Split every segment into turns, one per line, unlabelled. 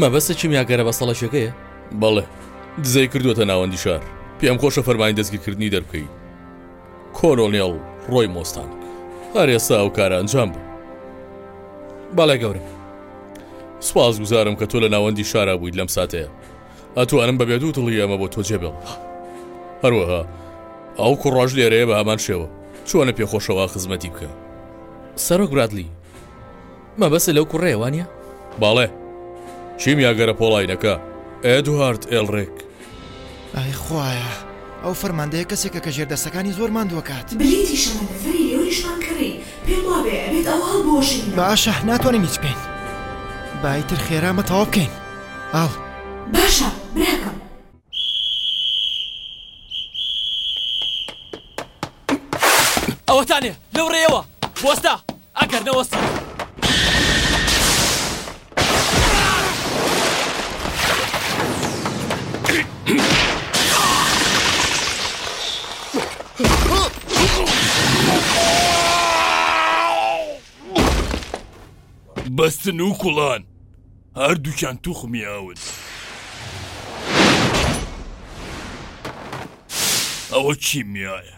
مەبەست کیمیاگەرە بەسەڵەشەکەیە؟
بەڵێ دزەی کردووەتە ناوەندی شار. پێم خۆشە فەرمانی دەستگیرکردنی دەربکەی کۆلۆنێڵ ڕۆی مۆستانگ. هەر ئێستا ئەو کارە ئەنجام بە.
بەڵێ گەورم.
سوپاس گوزارم کە تۆ لە ناوەندی شارا بوویت لەم ساتەیە. ئەتوانم بەبێ دوو دڵی ئەمە بۆ تۆ جێبێڵم. هەروەها ئەو کوڕاش لێرەیە بە هەمان شێوە چۆنە پێخۆشەوە خزمەتی بکە.
سەرۆک برادلی. مەبەست لەو کوڕێ
وانە؟ باڵێ کیمیاگەرە پۆڵاینەکە ئەدوارد ئێلڕێک
ئای خوایە ئەو فەرماندەیە کەسێکە کە ژێر دەستەکانی زۆر
ماندووە کات. بلیتیشم و نەفەری لێوریشمان کڕی پێم وابێ ئەبێت ئەوە هەڵبوەشێنینەوە.
باشە ناتوانین هیچ بکەین با ئیتر خێرا ئەمە تەواو بکەین ئاڵ.
باشە براکەم.
ئەوەتانێ لەو ڕێەوە وەستا ئەگەر نەوەستا
بەستن و کوڵان هەردووکیان توخمی ئاون. ئەوە کیمیایە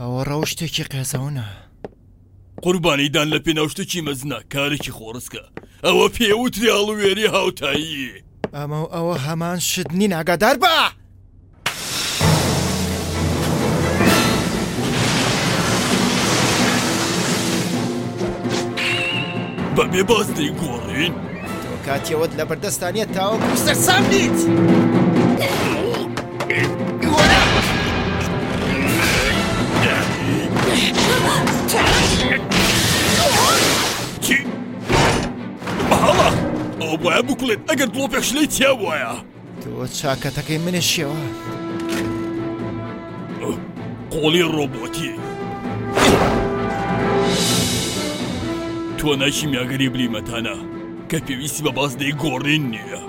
ئەوە ڕەوشتێکی قێزەونە
قوربانیدان لە پێناوشتێکی مەزنە کارێکی خۆڕسکە ئەوە پێوتری هەڵوێری هاوتایی
ئەمە و ئەوە هەمان شت نین ئاگادار بە
بە بێ باز دەیگۆڕین
تۆ کاتیەوەت لە بەردەستانە تاوە سەرسام بیت
چی؟ بەهەڵە ئەو بۆە بکڵێت ئەگەر دڵۆ پێشلەی تیا وایە
تۆ چاکەتەکەی منشیەوە
قۆڵی ڕۆبۆتی تواناکی میاگەری بلیمەتانە کە پێویستی بە باز دەی گۆڕین نییە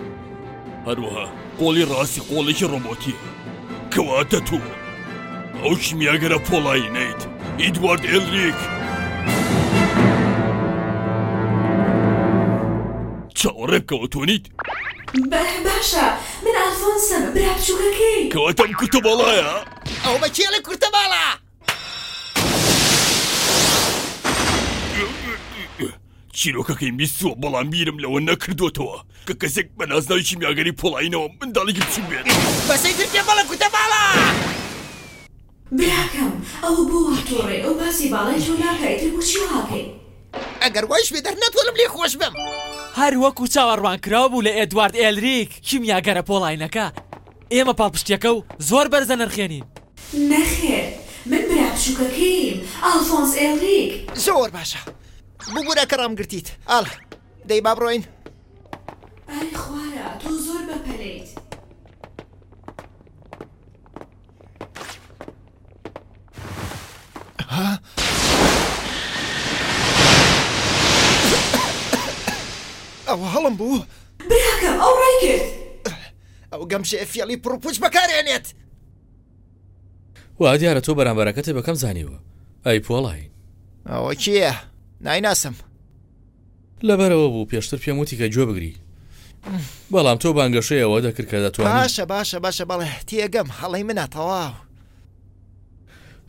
هەروەها قۆڵی ڕاستی قۆڵێکی ڕۆبۆتیە کەواتە تۆ ئەو کیمیاگەرە پۆڵایی نیت ئیدوارد ئێلریک چاوەڕێ بکەوە تۆنیت بەه
باشە من ئالفۆنسم برا بچوکەکەی.
کەواتە ئەم کورتە باڵایە.
ئەوە بە کێڵی کورتە باڵا.
چیرۆکەکەیم بیستووە بەڵام بیرم لەوە نەکردوەتەوە کە کەسێک بە نازناوی کیمیاگەری پۆڵاینەوە منداڵێکی بچوک بێت.
بەسەی تر پێ بەڵە کورتە باڵا.
براکەم ئەوە بۆ وا تۆڕەی ئەو باسی باڵای تۆ ناکا ئیتر بۆچی وهاکەی.
ئەگەر وایش بێ دەرناتوانم لێی خۆش بم.
هەر وەکو چاوەڕوانکراو بوو لە ئێدوارد ئێلریک کیمیاگەرە پۆڵاینەکە ئێمە پاڵپشتیەکە و زۆر بەرز دەنرخێنین.
نەخێر من برا بچوکەکەییم ئالفۆنس ئێلریک.
زۆر باشە ببورە کە ڕام گرتیت ئال دەی با بڕۆین.
ئای خوارە تۆ زۆر بەپەلەیت.
ئەوە هەڵم بوو
براکەم ئەو ڕای کرد
ئەو گەمژێ فێڵی پڕپوچ بەکارێنێت
وا دیارە تۆ بەرامبەرەکەتێ بەکەم زانیوە ئەی پۆڵای
ئەوە کێە نایناسم
لەبەرئەوە بوو پێشتر پێم وتی کە گوێ بگری بەڵام تۆ بانگەشەی ئەوە دەکرد کە دەتوانی.
باشە باشە باشە بەڵێ تێگەم هەڵەی منە تەواو.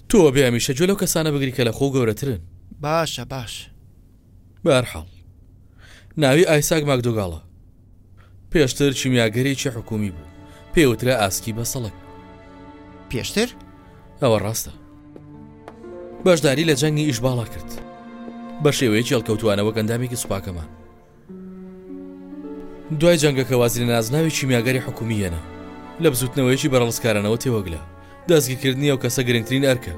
تۆ ئەبێ هەمیشە گوێ لەو کەسانە بگری کە لە خۆو گەورەترن.
باشە باشە.
بەهەرحاڵ ناوی ئایساک ماکدۆگاڵە. پێشتر کیمیاگەرێکی حکوومی بوو. پێی وترا ئاسکی بەسەڵک.
پێشتر؟
ئەوە ڕاستە. بەشداری لە جەنگی ئیش باڵا کرد. بە شێوەیەکی هەڵکەوتوانە وەک ئەندامێکی سوپاکەمان. دوای جەنگەکە واز لە نازناوی کیمیاگەری حکوومی هێنا. لە بزوتنەوەیەکی بەرەڵسکارانەوە تێوەگلە. دەستگیکردنی ئەو کەسە گرنگترین ئەرکە.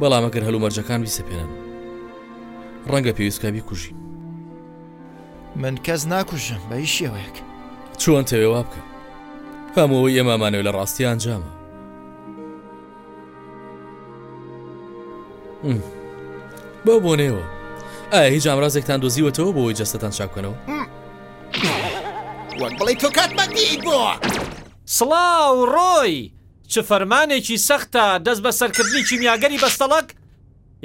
بەڵام ئەگەر هەلومەرجەکان بیسەپێنن. ڕەنگە پێویست بکا بیکوژین.
من کەس ناکوژم بە هیچ شێوەیەک
چۆن تەوێ وا بکە هەمووەوەی ئێمامانەوە لە ڕاستی ئەنجامە بەو بۆنەوە ئایا هیچ ئامرازێکتان دۆزیوەتەوە بۆی جەستەتان چاکەنەوە
وەک بڵی تۆ کات بەدی بۆ
سڵاو ڕۆی چ فەرمانێکی سەختە دەست بە سەرکردنی کیمیاگەری بەستەڵک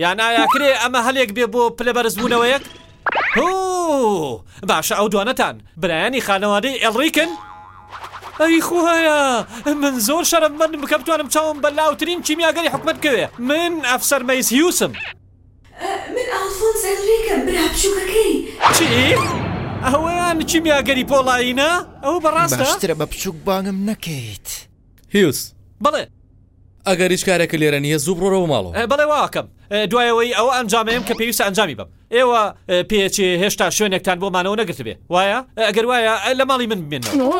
یان ئایا کرێ ئەمە هەلێک بێ بۆ پلە بەرزبوونەوەیەک؟ هوو باشە ئەو دوانەتان برایانی خانەوادەی ئێڵڕیکن؟ ئەی خوایە من زۆر شەرم بەندم بکە بتوانم چاوم بە لاوترین کیمیاگەری حکومت بکەوێ من ئەفسەر مەیس هیوسم چی؟ ئەوەیان کیمیاگەری پۆڵایینە؟ ئەوە بەڕاستە؟
باشترە بە بچووک بانگم نەکەیت.
هیوس،
بەڵێ.
ئەگەر هیچ کارێکت لێرە نییە، زوو بڕۆرەوە ماڵەوە.
بەڵێ وا ئەکەم. دوای ئەوەی ئەوە ئەنجامەیەم کە پێویستە ئەنجامی بەم. ئێوە پێچێ هێشتا شوێنێکتان بۆ مانەوە نەگرتبێ، وایە؟ ئەگەر وایە، لە ماڵی من بمێننەوە.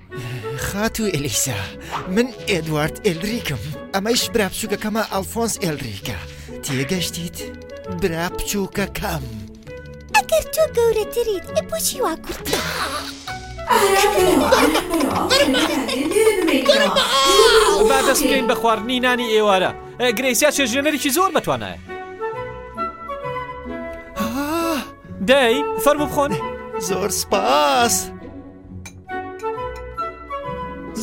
خاتوو ئێلیسا، من
ئێدوارد ئێلریکم، ئەمەیش برا بچووکەکەمە ئەلفۆنس ئێلریکە، تێگەشتیت؟ برا بچووکەکەم.
ئەگەر تۆ گەورەتریت ئێ بۆچی وا کورتە؟
با دەست بکەین بە خواردنی نانی ئێوارە ئە، گرەیسیا چێژێنەرێکی زۆر بەتوانایە. دەی فەرموو بخۆن.
زۆر سپاس.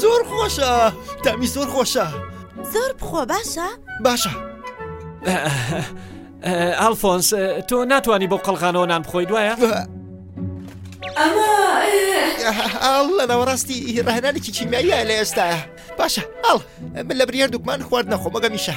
زۆر خۆشە تامی زۆر خۆشە
زۆر بخۆ باشە
باشە
ئالفۆنس تۆ ناتوانانی بۆ قەلغانەوە نان بخۆی دوایە
لە ناوەڕاستی ڕهنانێکی کیمیاییە لە ئێستا باشە ئاڵ من لە بریار دوکمان خوارد نەخۆ مەگە میشە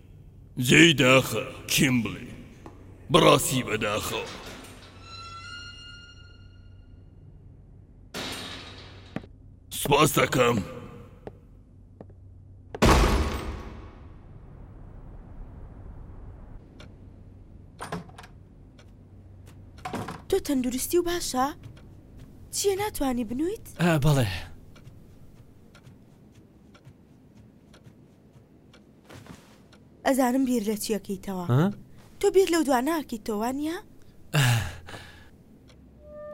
جێی داخە کیم بڵێ بڕاستی بەداخەوە. سپاس دەکەم.
تۆ تەندروستی و باشە؟ چییە ناتوانانی بنویت؟
بەڵێ.
ئەزانم بیر لە چیەکەیتەوە تۆ بیر لەو دوا ناکەیت
تۆ وانە؟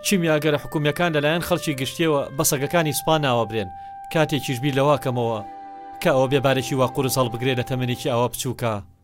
کیمیاگەرە حکومیەکان لەلایەن خەڵکی گشتیەوە بە سەگەکانی سوپا ناوەبرێن کاتێکیش بیر لەواکەمەوە کە ئەوە بێبارێکی وا قورس هەڵبگرێت لە تەمەێکی ئاوا بچووکە.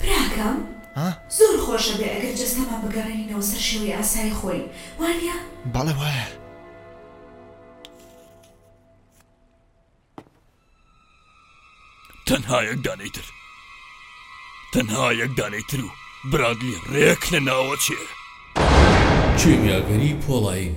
براکەم زۆر خۆش ئەبێ ئەگەر جەستەمان بگەڕێنینەوە سەر شێوەی ئاسایی خۆی وانیە؟
بەڵێ وایە.
تەنها یەک دانەی تر تەنها یەک دانەی تر و برادلی ڕێک لە ناوەچێ
کیمیاگەری پۆڵایین.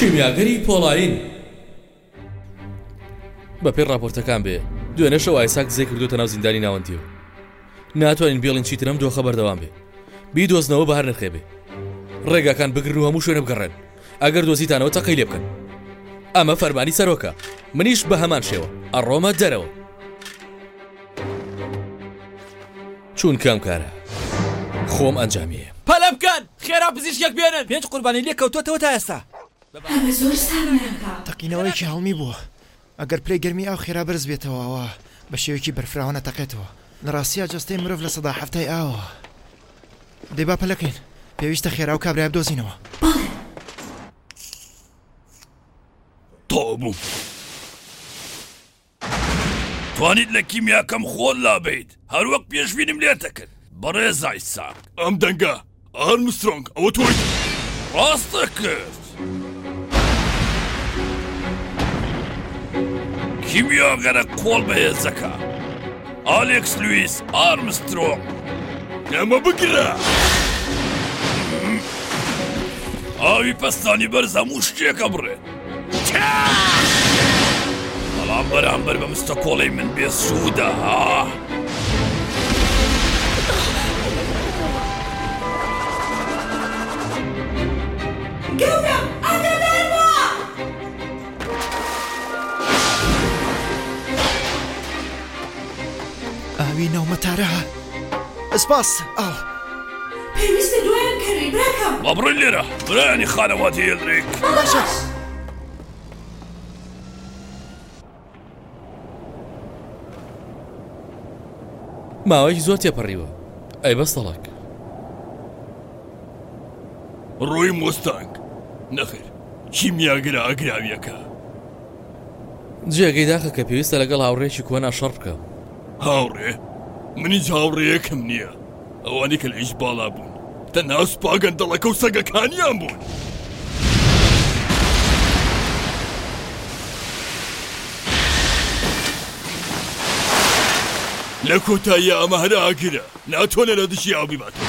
کیمیاگەری پۆڵایین بەپێی ڕاپۆرتەکان بێ دوێنێ شەو ئایساک دزەی کردووەتە ناو زیندانی ناوەندییە و ناتوانین بێڵین چیتر ئەم دۆخە بەردەوام بێ بیدۆزنەوە بە هەر نرخێ بێ ڕێگاکان بگرن و هەموو شوێنە بگەڕێن ئەگەر دۆزیتانەوە تەقەی لێ بکەن ئەمە فەرمانی سەرۆکە منیش بە هەمان شێوە ئەڕۆمە دەرەوە. چونکە ئەم کارە خۆم ئەنجامی ئەیەم.
پەلە بکەن خێرا پزیشکێک بێنن. پێنج قوربانی لێ کەوتۆتەوە تا ئێستا.
هەلە زۆر ساردیان
کا. تەقینەوەیەکی هەڵمی بووە ئەگەر پلەی گەرمی ئاو خێرا بەرز بێتەوە ئەوا بە شێوەیەکی بەرفراوان ئەتەقێتەوە لە ڕاستیا جەستەی مرۆڤ لە سەدا حەفتای ئاوەوە دەی با پەلەکەین پێویستە خێرا و کابرای بدۆزینەوە.
بەڵێ.
تەوە بووم. توانیت لە کیمیاکەم خۆت لابەیت هەروەک پێشبینیم لێتەکرد بەڕێز ئایساک. ئەم دەنگە ئارمسترۆنگ ئەوە تۆی ڕاستە کرد. کیمیاگەرە کۆڵ بەهێزەکە ئالێکس لوئیس ئارمسترۆ ئەمە بگرە ئاوی پەستانی بەرز هەموو شتێکە بڕێ بەڵام بەرامبەر بە مستە کۆڵی من بێ سوودە ها.
ئاوی ناومەتارە. سپاس ئاو.
پێویستە دوایان بهێنری براکەم.
با بڕۆین لێرە برایانی خانەوادی ئێلریک.
باشە.
ماوەیەکی زۆر تێپەڕیوە ئەی بەستەڵەک.
ڕووی موستەنگ. نەخێر کیمیاگرە ئاگراویەکە.
جێگەی داخە کە پێویستە لەگەڵ هاوڕێیەکی کۆنا شەڕ بکە.
هاوڕێ؟ من هیچ هاوڕێیەکم نییە. ئەوانەی کە لە ئیش باڵا بوون، تەنها سوپا گەندەڵەکە و سەگەکانیان بوون. لە کۆتاییا ئەمە هەر ئاگرە، ناتوانێت لە
دژی ئاو بیباتەوە.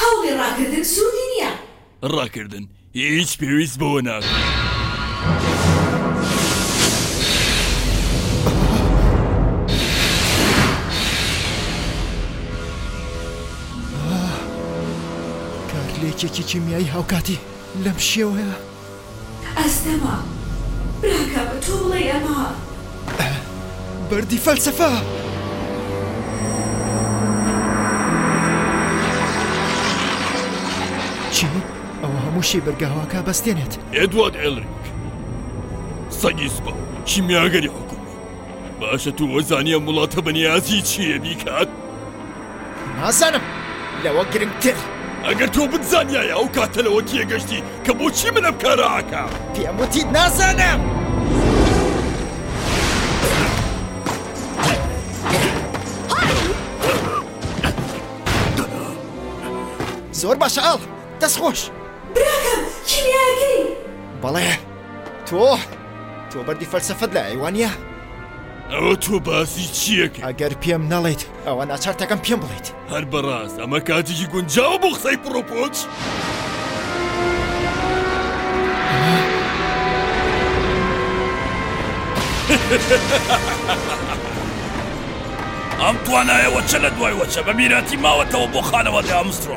هەوڵی ڕاکردن سوودی نییە.
ڕاکردن هیچ پێویست بەوە ناکات.
کارلێکێکی کیمیایی هاوکاتی لەم شێوەیە.
ئەستەمە براکەم تۆ بڵێی ئەمە.
ئەمە بەردی فەلسەفە. چی؟ ئەوە هەموو شی بەرگاواکە بەستێنێت.
ئێدوارد ئێلرینگ سەگی سپا و کیمیاگەری حکومی. باشە تۆ وەزانی ئەم وڵاتە بەنیازی چیە بیکات؟
نازانم لەوە گرنگتر.
ئەگەر تۆ بتزانیایە ئەو کاتە لەوە تێگەشتی کە بۆچی من ئەم کارە ئەکەم.
پێم وتیت نازانم. زۆر باشە ئاڵ دەست خۆش
براکەم کیمیاکەی
بەڵێ تۆ تۆ بەردی فەلسەفەت لە ئەیوانە
ئەوە تۆ باسی چیەکە
ئەگەر پێم نەڵێت ئەوە ناچار تەکەم پێم بڵیت
هەر بەڕاست ئەمە کاتیکی گونجاو بۆ قسەی پڕۆپۆچ.
ئەم توانایە وەچە لە دوای وەچە بە میراتی ماوەتەوە بۆ
خانەوادە ئامسترۆ.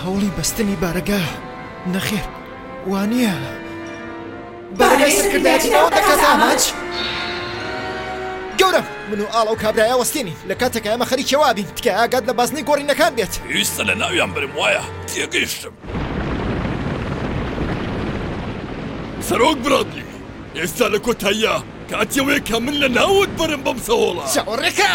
هەوڵی بەستنی بارەگا، نەخێر وانیە.
بارەگای سەرکردایەتی ناوەندە کاتە
ئامانج. گەورەم، من و ئاڵا و کابرایا وەستێنین، لە کاتێکا ئێمە خەریکی ئەوە ئەبین، تکایە ئاگات لە بازنەی گۆڕینەکان بێت.
پێویستە لە ناویان برم وایە؟ تێگەیشتم.
سەرۆک برادلی، ئێستا لە کۆتاییا کاتی ئەوەیە کە من لە ناوت بەرم بەم سەهۆڵە.
چاوەڕێکە!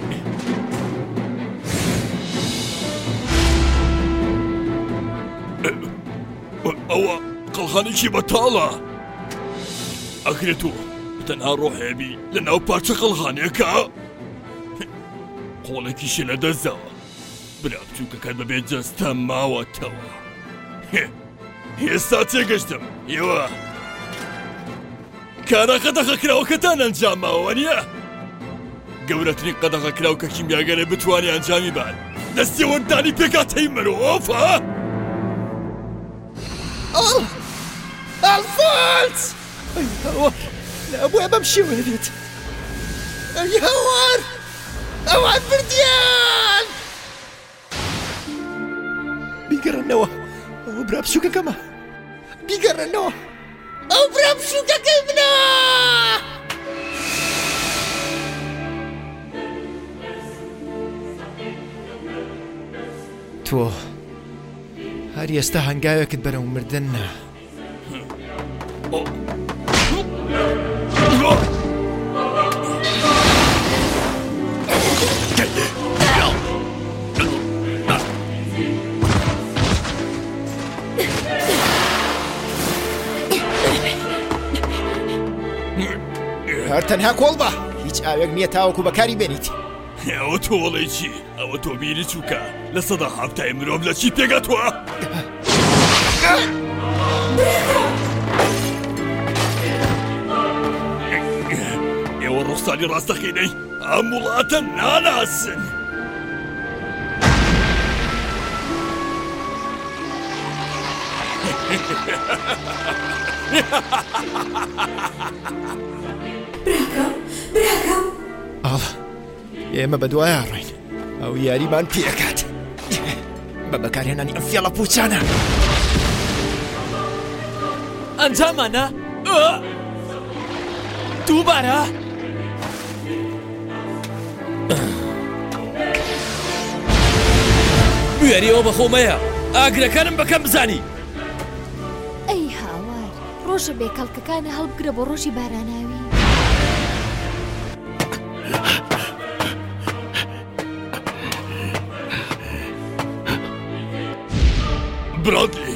ئەوە قەڵغانێکی بەتاڵە ئەکرێت و تەنها ڕۆحێبی لە ناو پارچە قەڵغانێکە قۆڵێکیشی لە دەستەوە برا بچووکەکەت بەبێت جەستە ماوەتەوە ئێستا تێگەشتم ئێوە کارە قەدەغەکراوەکەتان ئەنجاماوە وانیە؟ گەورەترین قەدەغەکراو کە کیمیاگەرێ بتوانێ ئەنجامی بات دەستێوەردانی پێکاتەی مرۆڤ
ها؟ ئەڵفۆنس! ئەی هاوار! نابوایە بەم شێوەیە بێت! ئەی هاوار! ئەوان بردیان! بیگەڕێنەوە ئەوە برا بچووکەکەمە بیگەڕێنەوە ئەو برا بچووکەکەی منە تۆ هەر ئێستا هەنگاوێکت بەرەو مردن هەر تەنها کۆڵ بە هیچ ئاوێک نییە تاوەکو بەکاری بێنیت.
ئەوە تۆ وەڵی چی ئەوە تۆ بیری چووکە لە سەدا حفتای مرۆڤ لە چی پێگەتوە؟ ئێوە ڕوخساری ڕاستەقینەی ئەم وڵاتە ناناسن.
براکەم براکەم
ئاڵ ئێمە بە دوای ئاڕین ئەو یاریمان پێکات بە بەکارهێنانی ئەم فێڵە پوچانە
ئەنجامانە دووبارە؟
بوێریەوە بەخۆمەیە ئاگرەکانم بەکەم بزانی
ڕۆژە بێ کەڵکەکانە هەڵبگرە بۆ ڕۆژی باراناوی.
برادی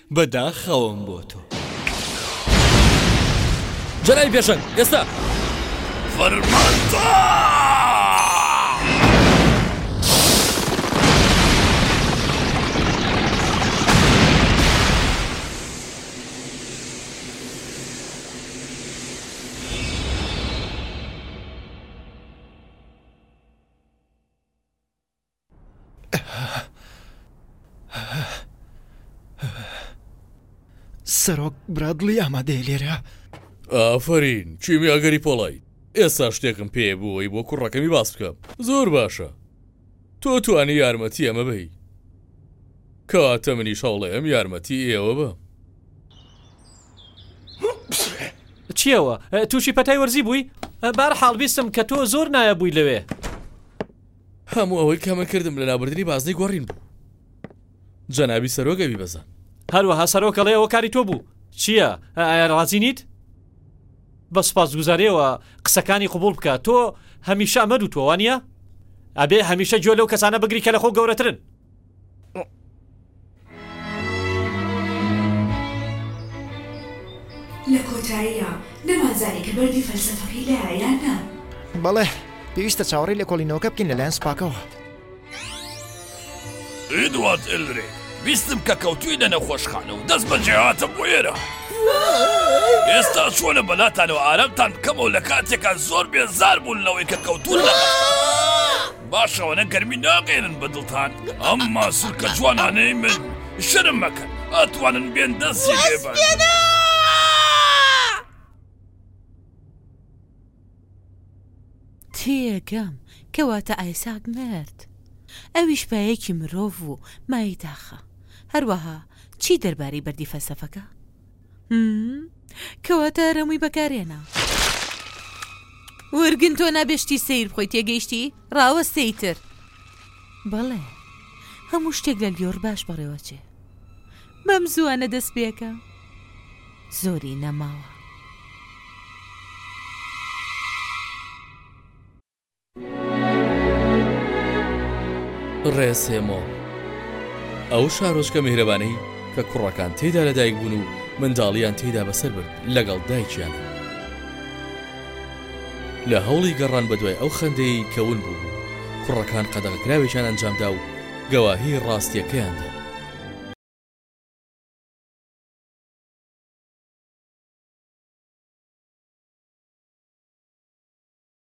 بە دا
خەوم بۆ تۆ.
جەلاوی پێشەنگ ئێستا.
سەرۆک برادڵی ئامادەیە لێرە؟
ئافرین چیمی ئەگەری پۆڵای ئێستا شتێکم پێ بووەی بۆ کوڕەکەمی باس بکەم زۆر باشە تۆ توانی یارمەتی ئەمە بی کەواتە منی شەڵێ ئەم یارمەتی ئێوە بە
چیەوە تووشی پەتای وەرزی بووی بارحاڵ بیستم کە تۆ زۆر نایە بووی لەوێ
هەموو ئەوەی کە من کردم لە لابردنی بازنەی گۆڕین بوو جەنابی سەرۆک ئەوی بەزان
هەروەها سەرۆکەڵێ ئەوە کاری تۆ بوو چییە ئایا ڕازی نیت بە سپاس گوزارەوە قسەکانی قوبول بکە تۆ هەمیشە ئەمە دوو تۆوانە ئەبێ هەمیشە گوێ لەو کەسانە بگری کە لە خۆ گەورەترن
لە کۆتاییا نەمانزانی کە بەردی فەلسەفەکەی لایە یان نا.
بەڵێ پێویستە چاوەڕی لێکۆڵینەوەکە بکەین لەلایەن سوپاکەوە.
ئیدوارد ئلرێ ویستم کە کەوتوی لە نەخۆشخانە و دەست بەجێهاتە بۆ ئێرە. ئێستا چۆ لە بەلاتانەوە ئارامتان بکەمەوە لە کاتێکا زۆر بێزار بوون لەوەی کە کەوتون لە. باشە ئەوەنە گەرمی ناگەێنن بە دڵتان ئەم ماسولکە جوانانەی من شەرم مەکەن ئەتوانن بێن دەستی
تێگەم کەواتە ئایساک مرد ئەویش پایەکی مرۆڤ و مایداخە هەروەها چی دەربارەی بەردی فەلسەفەکە کەواتە رەمووی بەکارێنە ورگن تۆ نابێشتی سیر بخۆی تێگەیشتی ڕاوەستەی تر بەڵێ هەموو شتێک لە لیۆر باش بەڕێوەچێ بەم زووانە دەست پێکە زۆری نەماوە
ڕێسێمۆ، ئەو شارۆچکە میهرەبانەی کە کوڕەکان تێیدا لەدایک بوون و منداڵییان تێیدا بەسەر برد لەگەڵ دایکیاندا. لە هەوڵی گەڕان بەدوای ئەو خەندەیەی کە ون بووبوو، کوڕەکان قەدەغەکراوێکیان ئەنجامدا و گەواهی
ڕاستییەکەیان دا.